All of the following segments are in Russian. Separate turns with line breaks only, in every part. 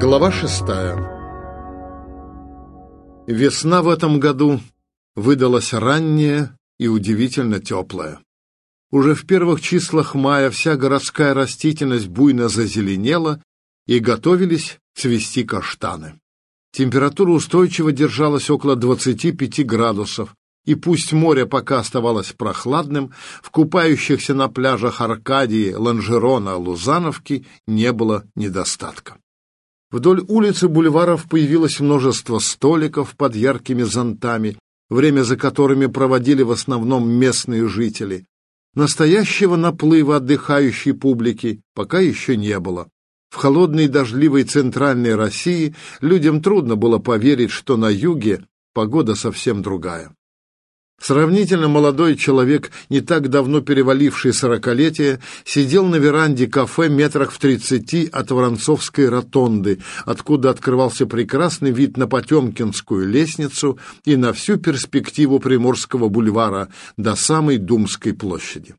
Глава шестая Весна в этом году выдалась ранняя и удивительно теплая. Уже в первых числах мая вся городская растительность буйно зазеленела и готовились цвести каштаны. Температура устойчиво держалась около 25 градусов, и пусть море пока оставалось прохладным, в купающихся на пляжах Аркадии, Ланжерона, Лузановки не было недостатка. Вдоль улицы бульваров появилось множество столиков под яркими зонтами, время за которыми проводили в основном местные жители. Настоящего наплыва отдыхающей публики пока еще не было. В холодной дождливой центральной России людям трудно было поверить, что на юге погода совсем другая. Сравнительно молодой человек, не так давно переваливший сорокалетие, сидел на веранде кафе метрах в тридцати от Воронцовской ротонды, откуда открывался прекрасный вид на Потемкинскую лестницу и на всю перспективу Приморского бульвара до самой Думской площади.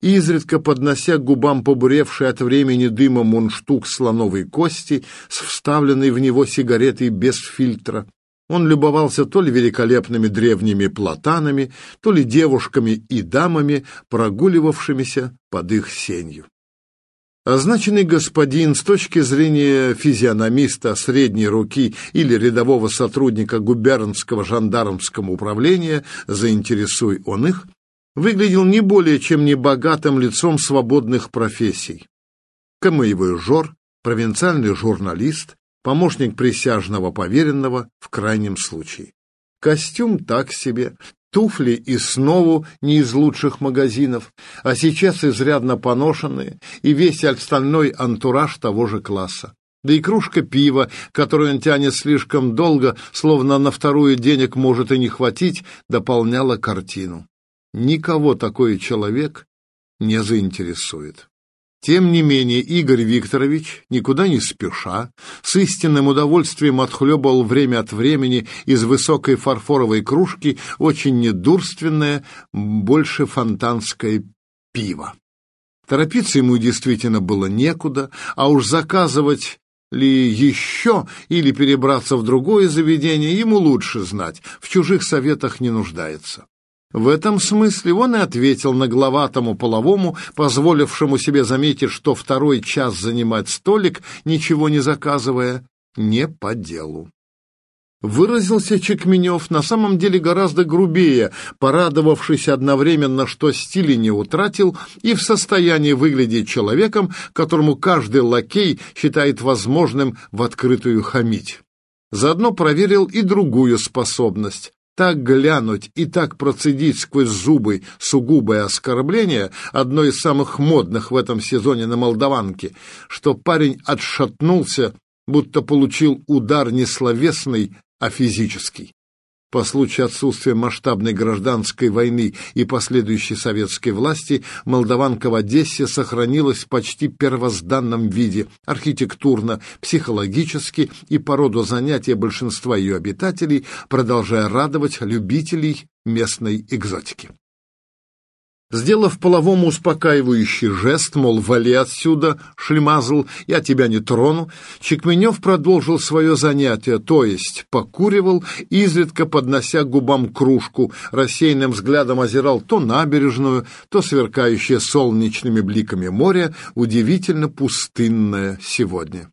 Изредка поднося к губам побуревший от времени дыма мундштук слоновой кости с вставленной в него сигаретой без фильтра, он любовался то ли великолепными древними платанами, то ли девушками и дамами, прогуливавшимися под их сенью. Означенный господин с точки зрения физиономиста средней руки или рядового сотрудника губернского жандармского управления, заинтересуй он их, выглядел не более чем небогатым лицом свободных профессий. Камеевой жор, провинциальный журналист, помощник присяжного поверенного в крайнем случае. Костюм так себе, туфли и снова не из лучших магазинов, а сейчас изрядно поношенные, и весь остальной антураж того же класса. Да и кружка пива, которую он тянет слишком долго, словно на вторую денег может и не хватить, дополняла картину. Никого такой человек не заинтересует. Тем не менее Игорь Викторович, никуда не спеша, с истинным удовольствием отхлебывал время от времени из высокой фарфоровой кружки очень недурственное, больше фонтанское пиво. Торопиться ему действительно было некуда, а уж заказывать ли еще или перебраться в другое заведение ему лучше знать, в чужих советах не нуждается. В этом смысле он и ответил нагловатому половому, позволившему себе заметить, что второй час занимать столик, ничего не заказывая, не по делу. Выразился Чекменев на самом деле гораздо грубее, порадовавшись одновременно, что стиля не утратил и в состоянии выглядеть человеком, которому каждый лакей считает возможным в открытую хамить. Заодно проверил и другую способность так глянуть и так процедить сквозь зубы сугубое оскорбление, одно из самых модных в этом сезоне на Молдаванке, что парень отшатнулся, будто получил удар не словесный, а физический по случаю отсутствия масштабной гражданской войны и последующей советской власти, Молдаванка в Одессе сохранилась в почти первозданном виде, архитектурно, психологически и по роду занятия большинства ее обитателей, продолжая радовать любителей местной экзотики. Сделав половому успокаивающий жест, мол, вали отсюда, шлемазл, я тебя не трону, Чекменев продолжил свое занятие, то есть покуривал, изредка поднося губам кружку, рассеянным взглядом озирал то набережную, то сверкающее солнечными бликами море, удивительно пустынное сегодня.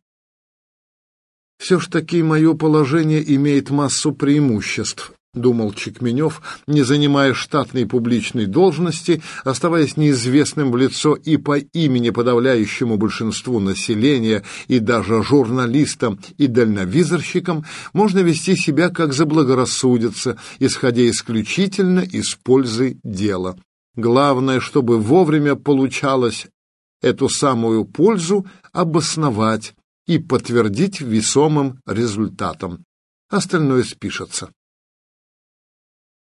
Все ж таки мое положение имеет массу преимуществ, думал Чекменев, не занимая штатной публичной должности, оставаясь неизвестным в лицо и по имени подавляющему большинству населения, и даже журналистам и дальновизорщикам, можно вести себя как заблагорассудится, исходя исключительно из пользы дела. Главное, чтобы вовремя получалось эту самую пользу обосновать и подтвердить весомым результатом. Остальное спишется.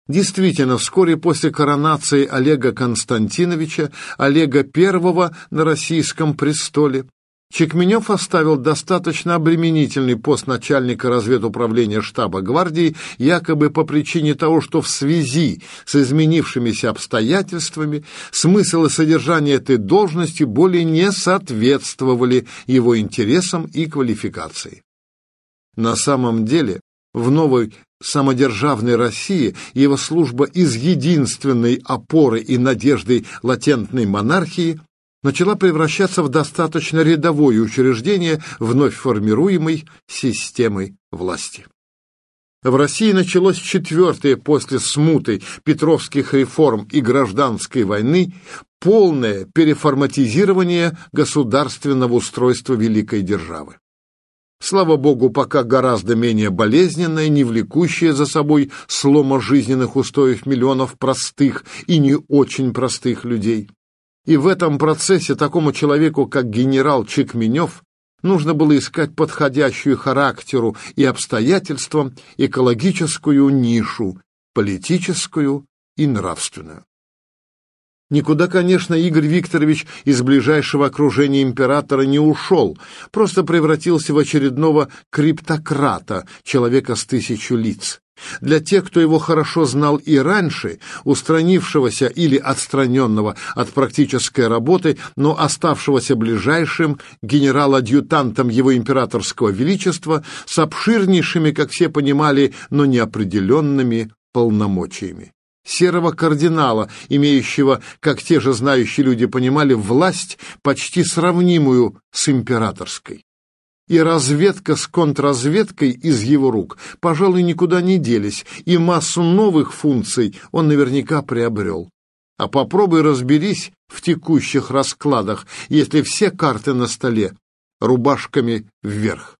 Действительно, вскоре после коронации Олега Константиновича, Олега I на российском престоле, Чекменев оставил достаточно обременительный пост начальника разведуправления штаба гвардии якобы по причине того, что в связи с изменившимися обстоятельствами смысл и содержание этой должности более не соответствовали его интересам и квалификации. На самом деле, в новой самодержавной России его служба из единственной опоры и надежды латентной монархии начала превращаться в достаточно рядовое учреждение вновь формируемой системой власти. В России началось четвертое после смуты Петровских реформ и гражданской войны полное переформатизирование государственного устройства великой державы. Слава богу, пока гораздо менее болезненное, не влекущее за собой слома жизненных устоев миллионов простых и не очень простых людей. И в этом процессе такому человеку, как генерал Чекменев, нужно было искать подходящую характеру и обстоятельствам экологическую нишу, политическую и нравственную. Никуда, конечно, Игорь Викторович из ближайшего окружения императора не ушел, просто превратился в очередного криптократа, человека с тысячу лиц. Для тех, кто его хорошо знал и раньше, устранившегося или отстраненного от практической работы, но оставшегося ближайшим генерал-адъютантом его императорского величества с обширнейшими, как все понимали, но неопределенными полномочиями серого кардинала, имеющего, как те же знающие люди понимали, власть, почти сравнимую с императорской. И разведка с контрразведкой из его рук, пожалуй, никуда не делись, и массу новых функций он наверняка приобрел. А попробуй разберись в текущих раскладах, если все карты на столе рубашками вверх.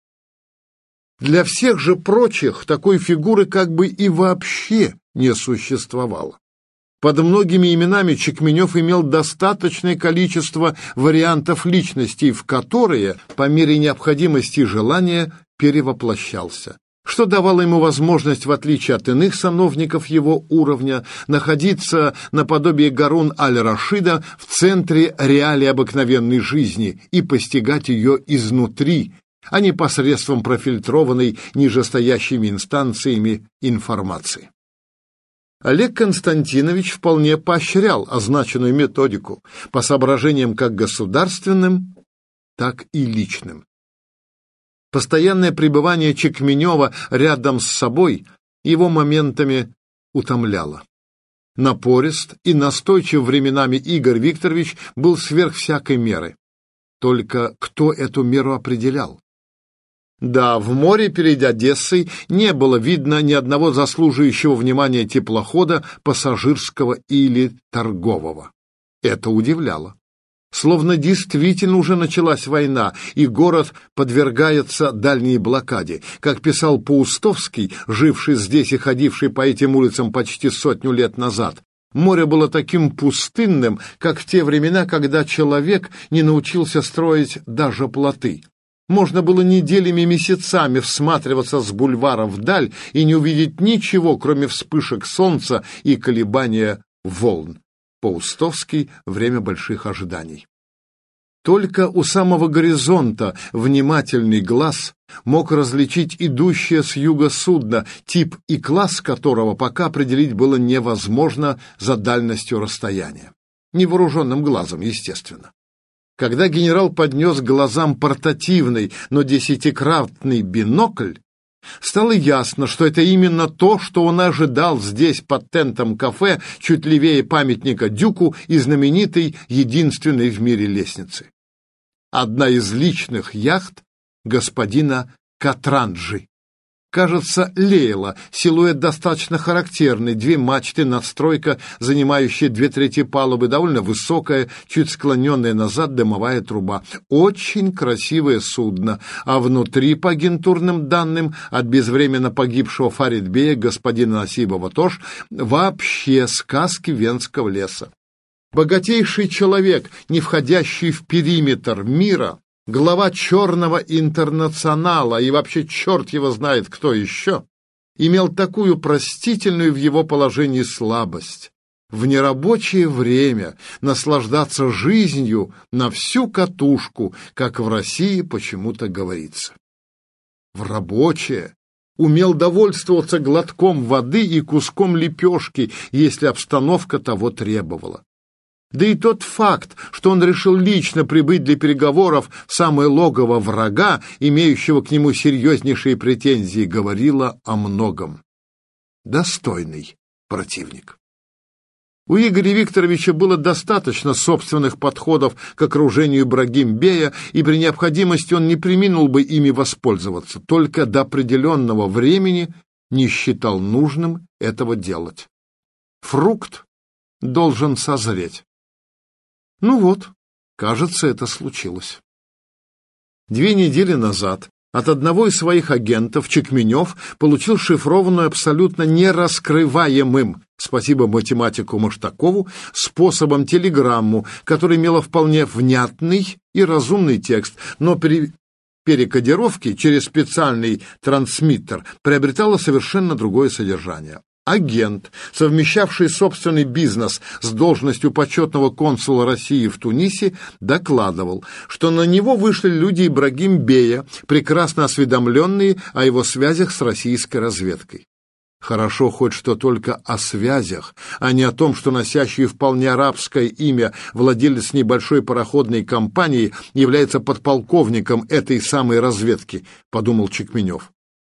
Для всех же прочих такой фигуры как бы и вообще не существовало. Под многими именами Чекменев имел достаточное количество вариантов личностей, в которые, по мере необходимости и желания, перевоплощался что давало ему возможность, в отличие от иных сановников его уровня, находиться наподобие Гарун аль-Рашида в центре реалии обыкновенной жизни и постигать ее изнутри, а не посредством профильтрованной нижестоящими инстанциями информации. Олег Константинович вполне поощрял означенную методику по соображениям как государственным, так и личным. Постоянное пребывание Чекменева рядом с собой его моментами утомляло. Напорист и настойчив временами Игорь Викторович был сверх всякой меры. Только кто эту меру определял? Да, в море перед Одессой не было видно ни одного заслуживающего внимания теплохода, пассажирского или торгового. Это удивляло. Словно действительно уже началась война, и город подвергается дальней блокаде. Как писал Паустовский, живший здесь и ходивший по этим улицам почти сотню лет назад, море было таким пустынным, как в те времена, когда человек не научился строить даже плоты. Можно было неделями месяцами всматриваться с бульвара вдаль и не увидеть ничего, кроме вспышек солнца и колебания волн. Паустовский «Время больших ожиданий». Только у самого горизонта внимательный глаз мог различить идущее с юга судно, тип и класс которого пока определить было невозможно за дальностью расстояния. Невооруженным глазом, естественно. Когда генерал поднес глазам портативный, но десятикратный бинокль, стало ясно, что это именно то, что он ожидал здесь под тентом кафе, чуть левее памятника Дюку и знаменитой, единственной в мире лестницы. Одна из личных яхт господина Катранджи. Кажется, Лейла. Силуэт достаточно характерный. Две мачты, надстройка, занимающая две трети палубы, довольно высокая, чуть склоненная назад дымовая труба. Очень красивое судно. А внутри, по агентурным данным, от безвременно погибшего Фаридбея, господина Насибова тоже, вообще сказки Венского леса. Богатейший человек, не входящий в периметр мира, глава черного интернационала и вообще черт его знает кто еще, имел такую простительную в его положении слабость. в нерабочее время наслаждаться жизнью на всю катушку, как в России почему-то говорится. В рабочее умел довольствоваться глотком воды и куском лепешки, если обстановка того требовала. Да и тот факт, что он решил лично прибыть для переговоров в самое логово врага, имеющего к нему серьезнейшие претензии, говорило о многом. Достойный противник. У Игоря Викторовича было достаточно собственных подходов к окружению Ибрагим-бея, и при необходимости он не приминул бы ими воспользоваться, только до определенного времени не считал нужным этого делать. Фрукт должен созреть. Ну вот, кажется, это случилось. Две недели назад от одного из своих агентов Чекменев получил шифрованную абсолютно нераскрываемым, спасибо математику Маштакову, способом телеграмму, которая имела вполне внятный и разумный текст, но при перекодировке через специальный трансмиттер приобретала совершенно другое содержание. Агент, совмещавший собственный бизнес с должностью почетного консула России в Тунисе, докладывал, что на него вышли люди Ибрагим Бея, прекрасно осведомленные о его связях с российской разведкой. Хорошо хоть что только о связях, а не о том, что носящий вполне арабское имя владелец небольшой пароходной компании является подполковником этой самой разведки, подумал Чекменев.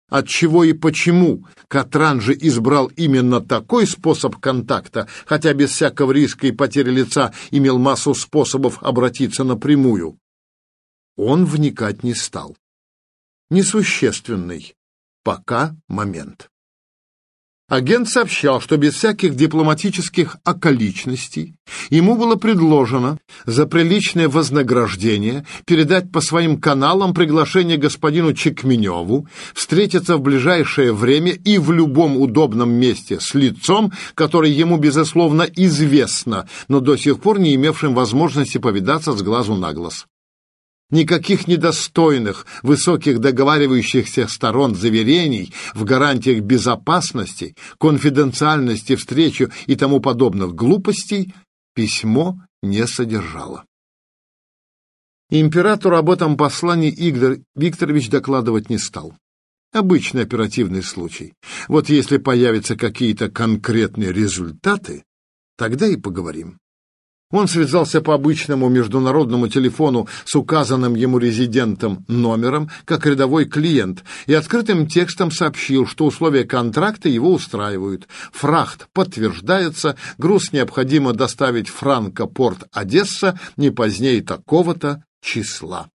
Отчего и почему Катран же избрал именно такой способ контакта, хотя без всякого риска и потери лица имел массу способов обратиться напрямую? Он вникать не стал. Несущественный пока момент. Агент сообщал, что без всяких дипломатических околичностей ему было предложено за приличное вознаграждение передать по своим каналам приглашение господину Чекменеву встретиться в ближайшее время и в любом удобном месте с лицом, которое ему, безусловно, известно, но до сих пор не имевшим возможности повидаться с глазу на глаз. Никаких недостойных, высоких договаривающихся сторон заверений в гарантиях безопасности, конфиденциальности встречи и тому подобных глупостей письмо не содержало. Императору об этом послании Игорь Викторович докладывать не стал. Обычный оперативный случай. Вот если появятся какие-то конкретные результаты, тогда и поговорим. Он связался по обычному международному телефону с указанным ему резидентом номером, как рядовой клиент, и открытым текстом сообщил, что условия контракта его устраивают. Фрахт подтверждается, груз необходимо доставить Франко-Порт Одесса не позднее такого-то числа.